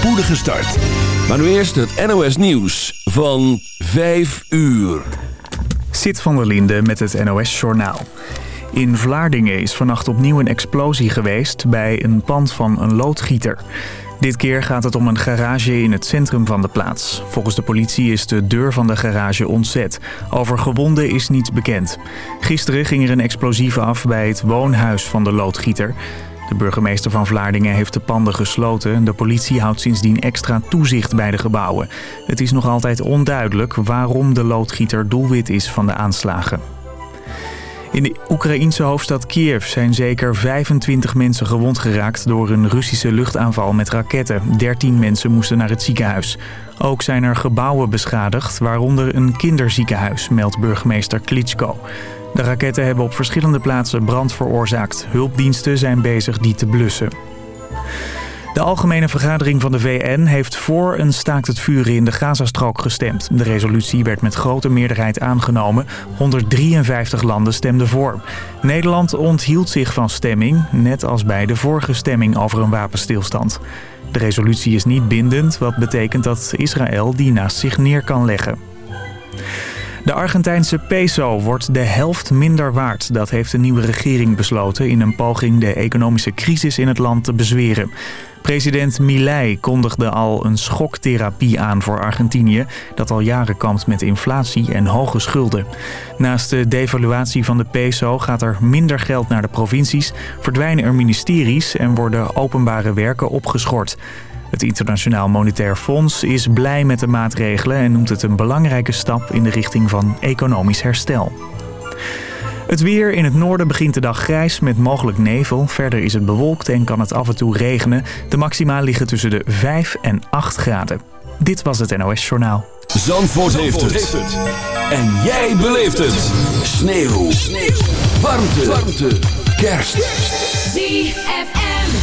spoedige start. Maar nu eerst het NOS Nieuws van 5 uur. Zit van der Linde met het NOS Journaal. In Vlaardingen is vannacht opnieuw een explosie geweest bij een pand van een loodgieter. Dit keer gaat het om een garage in het centrum van de plaats. Volgens de politie is de deur van de garage ontzet. Over gewonden is niets bekend. Gisteren ging er een explosief af bij het woonhuis van de loodgieter. De burgemeester van Vlaardingen heeft de panden gesloten. De politie houdt sindsdien extra toezicht bij de gebouwen. Het is nog altijd onduidelijk waarom de loodgieter doelwit is van de aanslagen. In de Oekraïense hoofdstad Kiev zijn zeker 25 mensen gewond geraakt door een Russische luchtaanval met raketten. 13 mensen moesten naar het ziekenhuis. Ook zijn er gebouwen beschadigd, waaronder een kinderziekenhuis, meldt burgemeester Klitschko. De raketten hebben op verschillende plaatsen brand veroorzaakt. Hulpdiensten zijn bezig die te blussen. De Algemene Vergadering van de VN heeft voor een staakt het vuren in de Gazastrook gestemd. De resolutie werd met grote meerderheid aangenomen. 153 landen stemden voor. Nederland onthield zich van stemming, net als bij de vorige stemming over een wapenstilstand. De resolutie is niet bindend, wat betekent dat Israël die naast zich neer kan leggen. De Argentijnse peso wordt de helft minder waard. Dat heeft de nieuwe regering besloten in een poging de economische crisis in het land te bezweren. President Milei kondigde al een schoktherapie aan voor Argentinië... dat al jaren kampt met inflatie en hoge schulden. Naast de devaluatie van de peso gaat er minder geld naar de provincies... verdwijnen er ministeries en worden openbare werken opgeschort. Het Internationaal Monetair Fonds is blij met de maatregelen... en noemt het een belangrijke stap in de richting van economisch herstel. Het weer in het noorden begint de dag grijs met mogelijk nevel. Verder is het bewolkt en kan het af en toe regenen. De maxima liggen tussen de 5 en 8 graden. Dit was het NOS Journaal. Zandvoort, heeft, het. En jij beleeft het. Sneeuw. Sneeuw. Warmte. Warmte. Kerst. ZFM.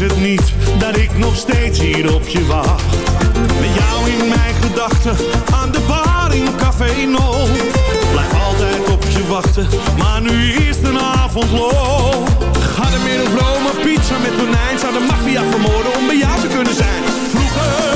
is het niet dat ik nog steeds hier op je wacht. Met jou in mijn gedachten, aan de bar in Café No. Blijf altijd op je wachten, maar nu is de avond lo. Ga de middelbrouw een pizza met tonijn. Zou de maffia vermoorden om bij jou te kunnen zijn? Vroeger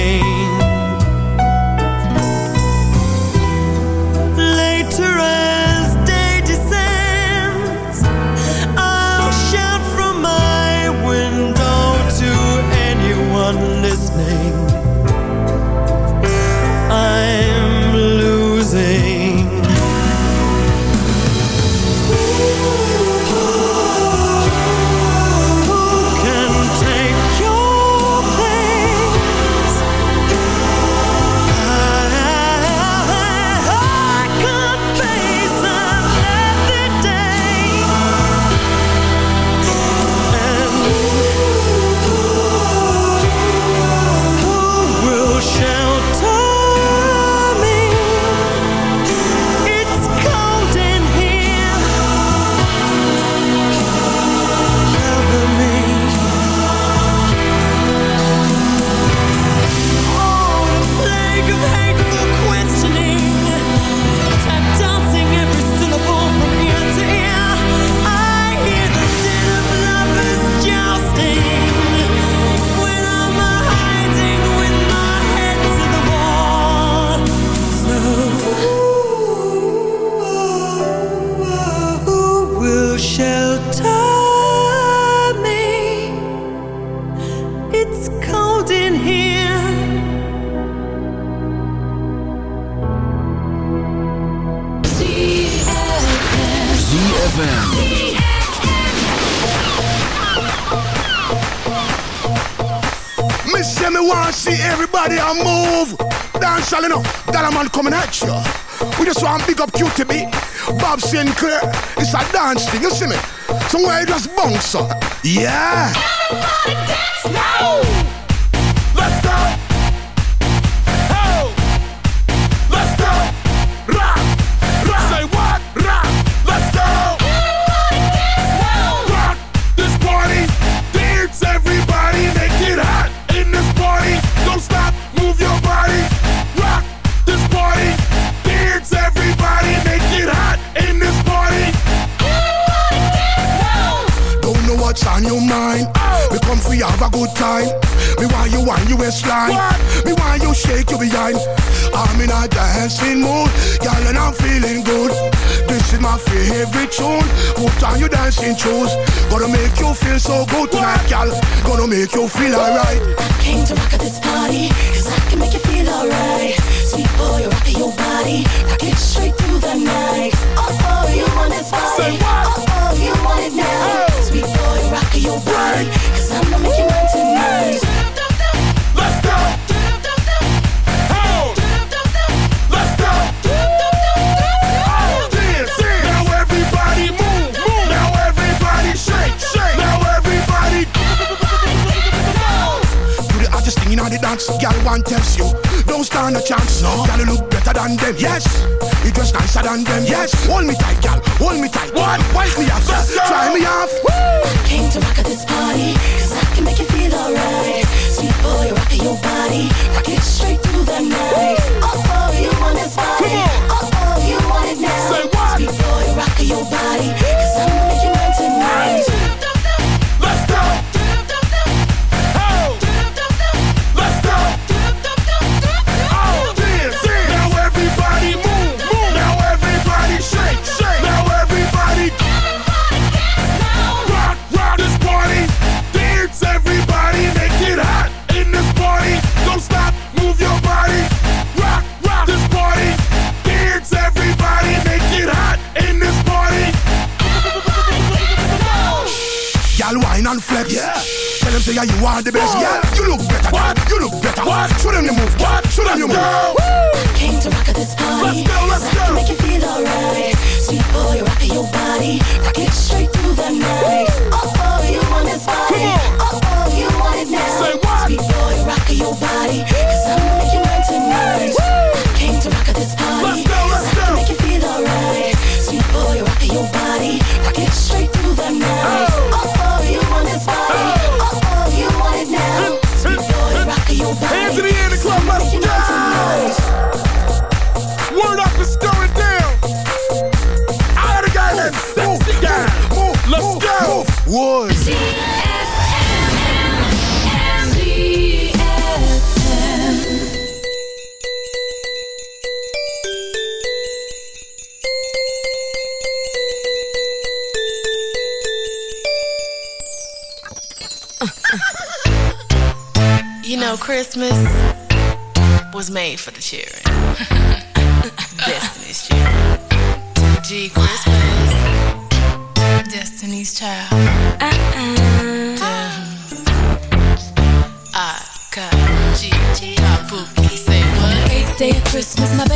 Say me want see everybody a move. Dance all enough, that a man coming at you. We just want big up QTB, Bob Sinclar. It's a dance thing, you see me? Somewhere you just bounce up. Yeah. Everybody dance now. On your mind. Me come for you have a good time. Me want you on your waistline. Me want you shake your behind. I'm in a dancing mood, girl, and I'm feeling good. This is my favorite tune. Put on your dancing shoes. Gonna make you feel so good tonight, girl. Gonna make you feel alright. I came to rock at this party, cause I can make you feel alright. Boy, rock your body. Rock it straight through the night. Oh, you want this body. Oh, you want it now. Sweet boy, rock your body. Cause I'ma make you mine tonight. The dance, girl want test you. Don't stand a chance, no. Girl, you look better than them, yes. You dress nicer than them, yes. Hold me tight, girl, hold me tight. What? Wipe me off, try me off. Woo! Came to rock at this party, cause I can make you feel alright. Sweet boy, rock your body, rock it straight through the night. Oh,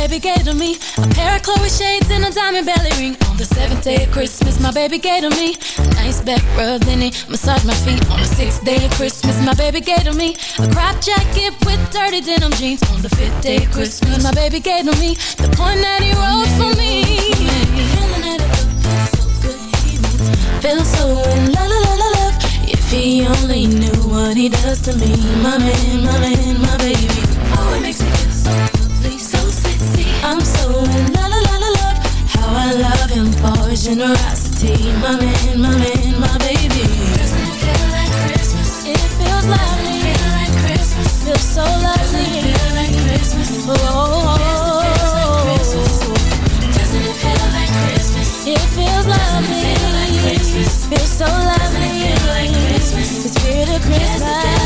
baby gave to me a pair of Chloe shades and a diamond belly ring. On the seventh day of Christmas, my baby gave to me a nice back rub, then he massaged my feet. On the sixth day of Christmas, my baby gave to me a crop jacket with dirty denim jeans. On the fifth day of Christmas, my baby gave to me the point that he wrote for me. Feel so in la la la la love. If he only knew what he does to me, my man, my man, my baby. Oh, it makes me feel so. How I love him for generosity, my man, my man, my baby. Doesn't it feel like Christmas? It feels lovely. Doesn't it feel like Christmas? Feels so lovely. Doesn't it feel like Christmas? Oh. Doesn't it feel like Christmas? It feels lovely. Doesn't it feel like Christmas? Feels so lovely. Doesn't it feel like Christmas? The spirit of Christmas.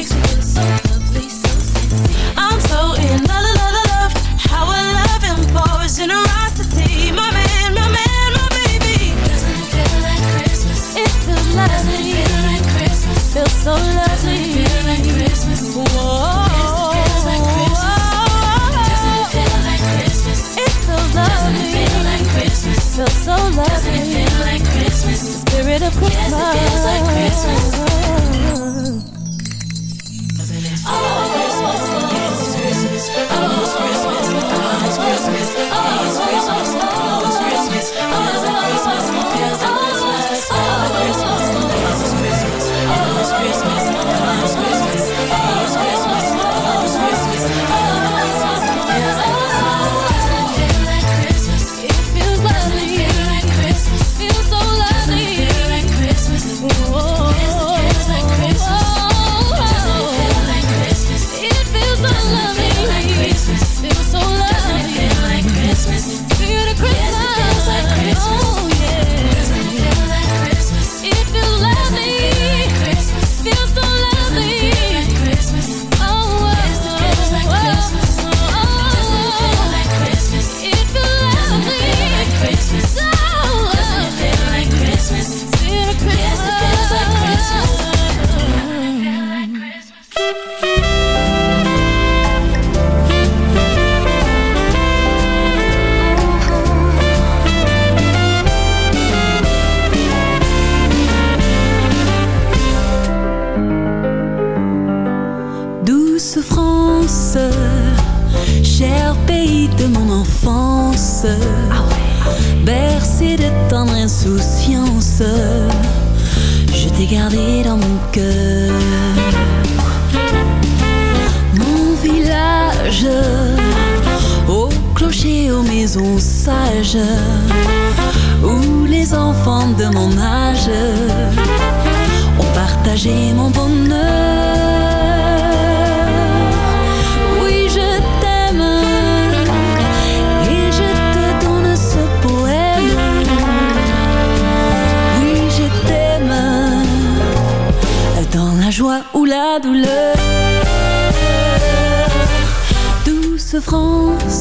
of Christmas. Yes, it feels like Christmas.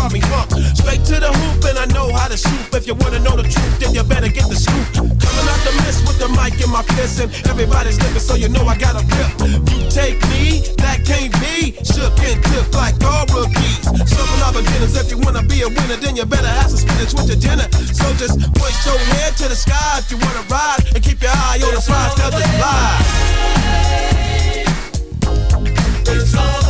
call me Monk. Straight to the hoop, and I know how to shoot. If you wanna know the truth, then you better get the scoop. Coming out the mist with the mic in my fist, and everybody's looking, so you know I got a grip. You take me, that can't be. Shook and tipped like all rookies. Something of beginners, if you wanna be a winner, then you better have some spinach with your dinner. So just point your head to the sky if you wanna ride, and keep your eye on the prize, cause it's live. It's all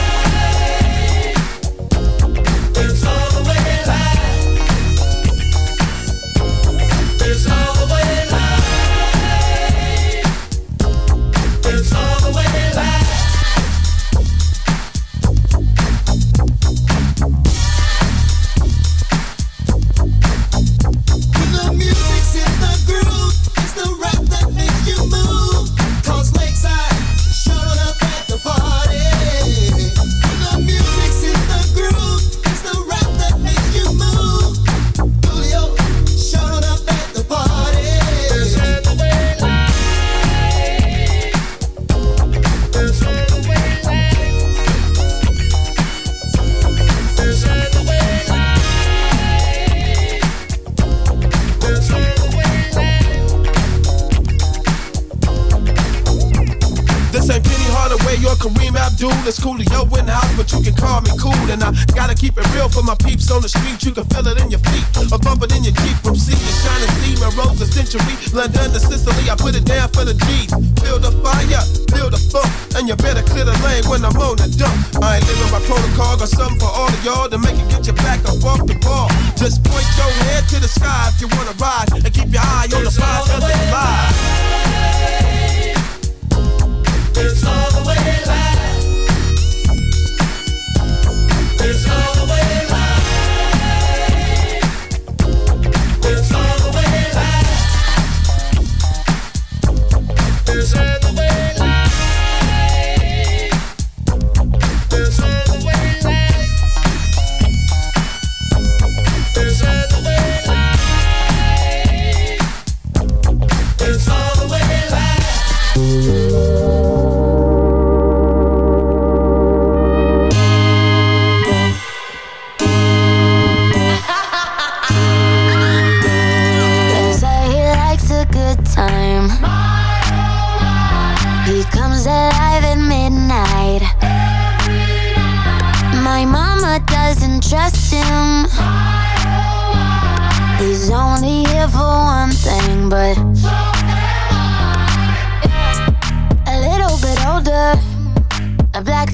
you can feel it in your feet. A bump it in your Jeep from sea to shining steam and rose a century, London to Sicily. I put it down for the G's. Build a fire, build a funk, and you better clear the lane when I'm on the dump. I ain't living by protocol, got something for all of y'all to make it get your back up off the ball. Just point your head to the sky if you wanna rise, and keep your eye on the prize 'cause it's live. It's all the way back. It's all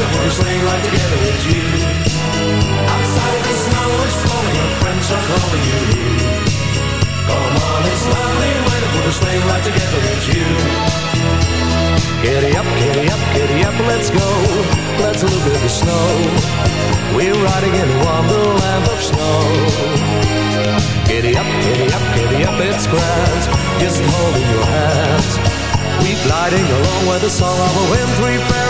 A sleigh ride together with you. Outside the snow is falling, your friends are calling you. Come on, it's lovely ride together with you. Up, up, up, let's go. Let's look at the snow. We're riding in wonderland of snow. Up, up, up, it's grand. Just holding your hand. We gliding along with the song of a wintry fairyland.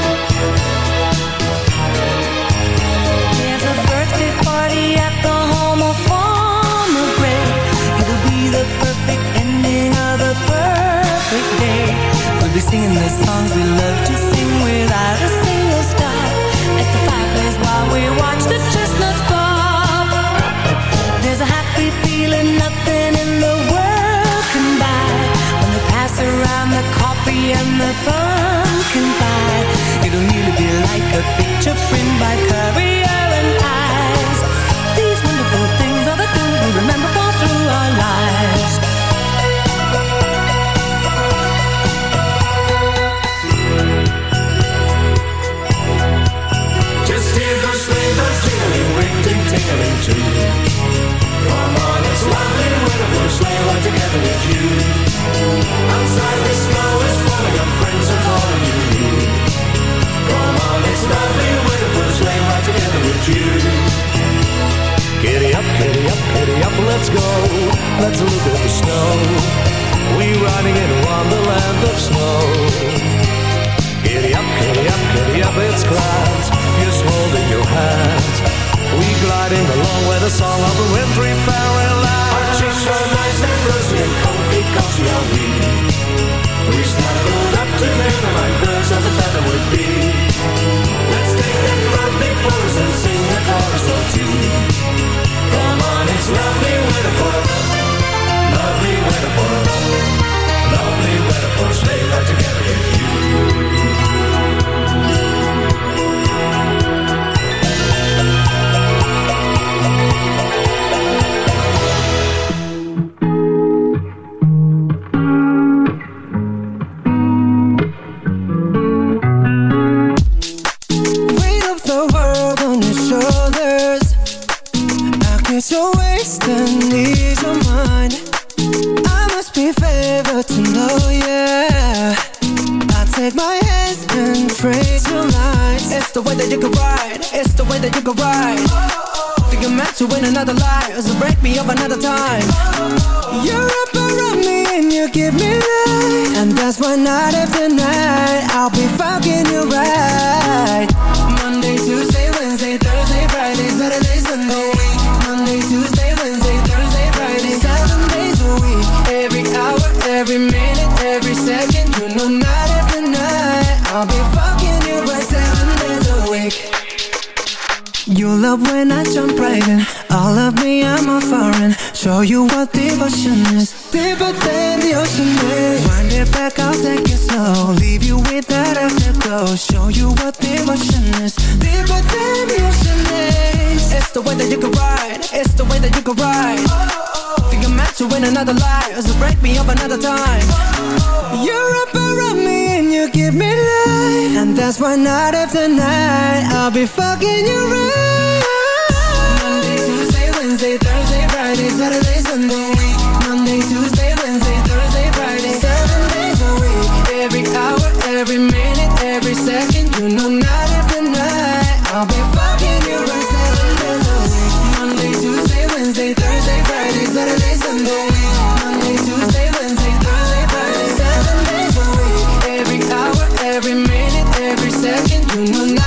Night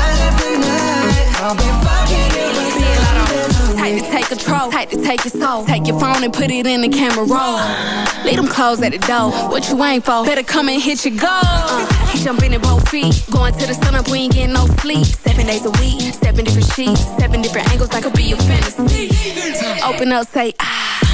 I'll be fucking you. Tight to take control, tight to take your soul. Take your phone and put it in the camera roll. Leave them clothes at the door. What you ain't for? Better come and hit your goal. Uh, jumping in both feet, going to the sun up, we ain't getting no sleep. Seven days a week, seven different sheets, seven different angles. I could be your fantasy. Open up, say ah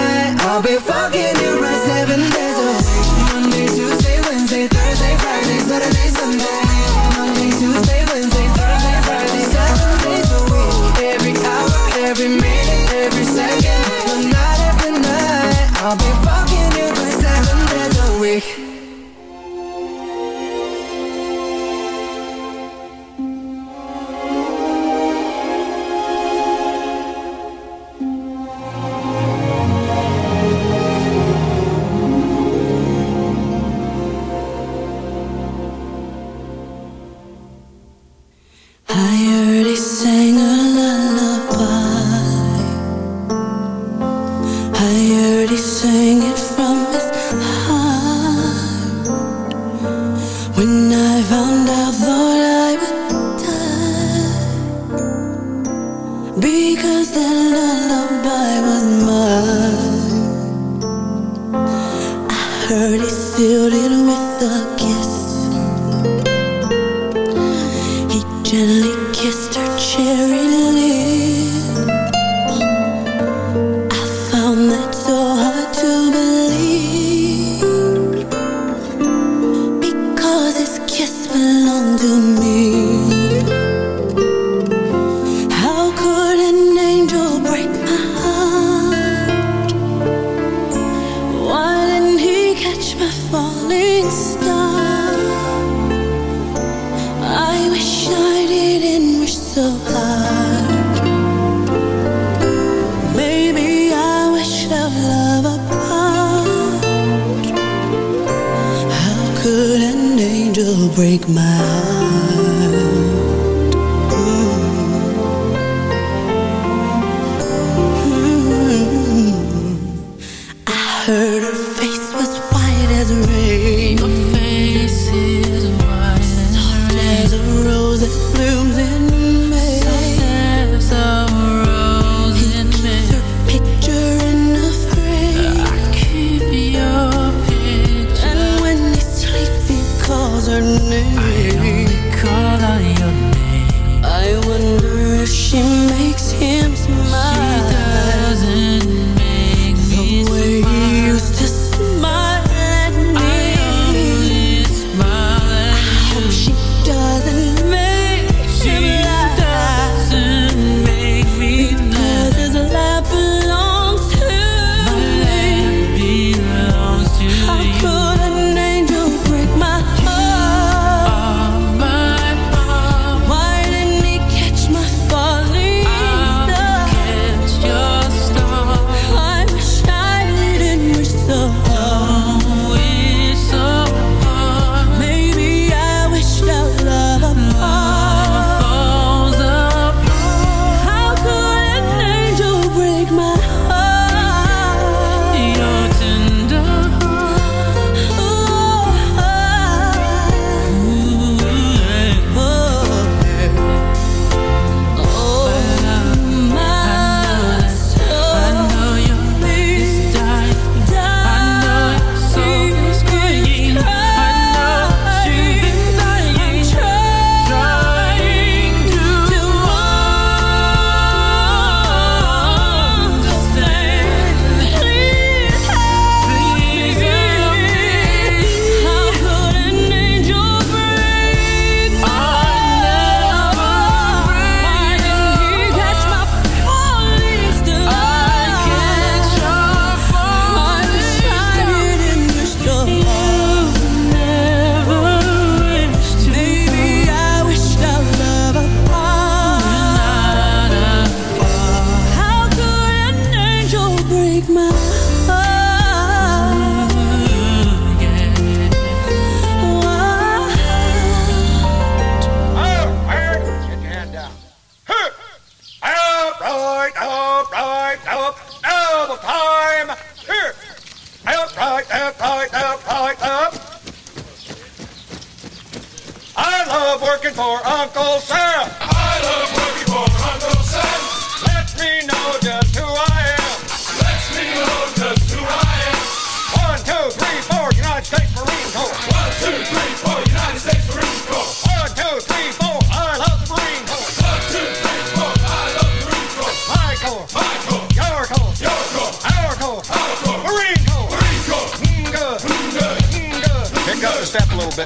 He gently kissed her cherry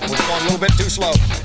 We're going a little bit too slow.